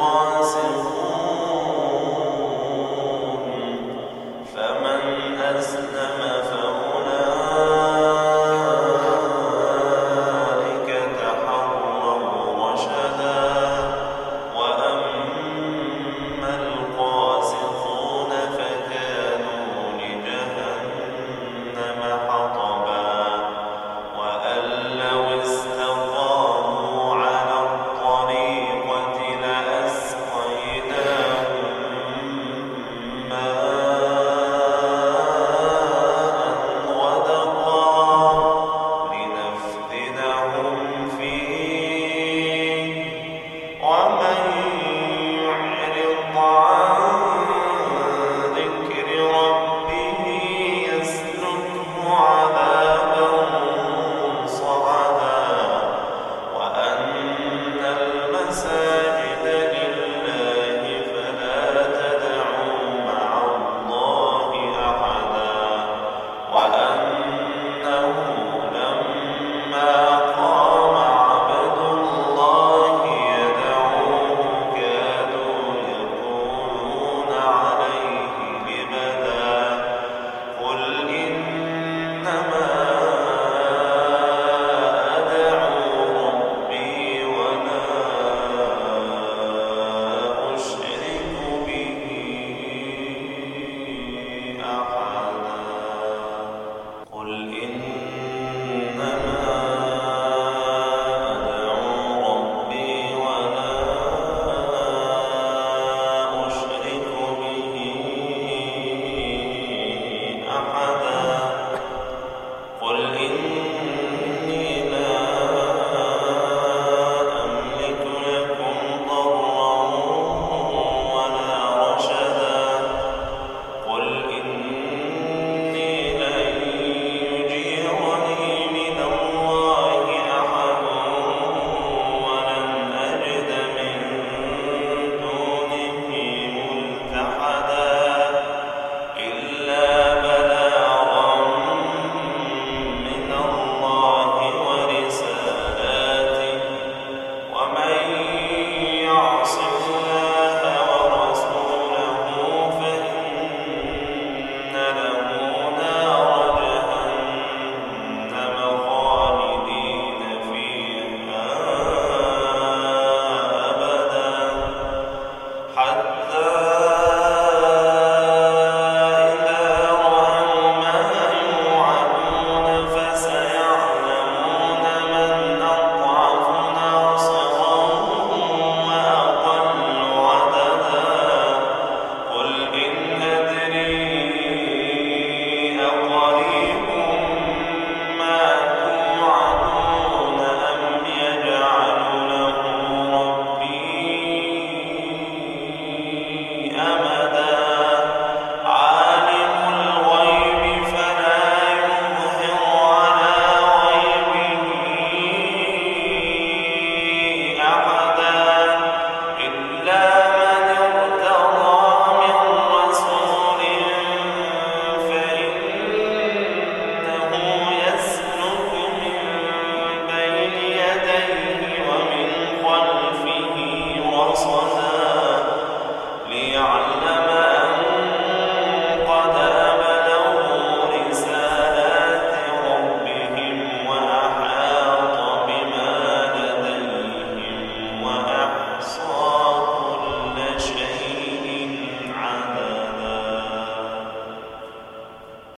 one.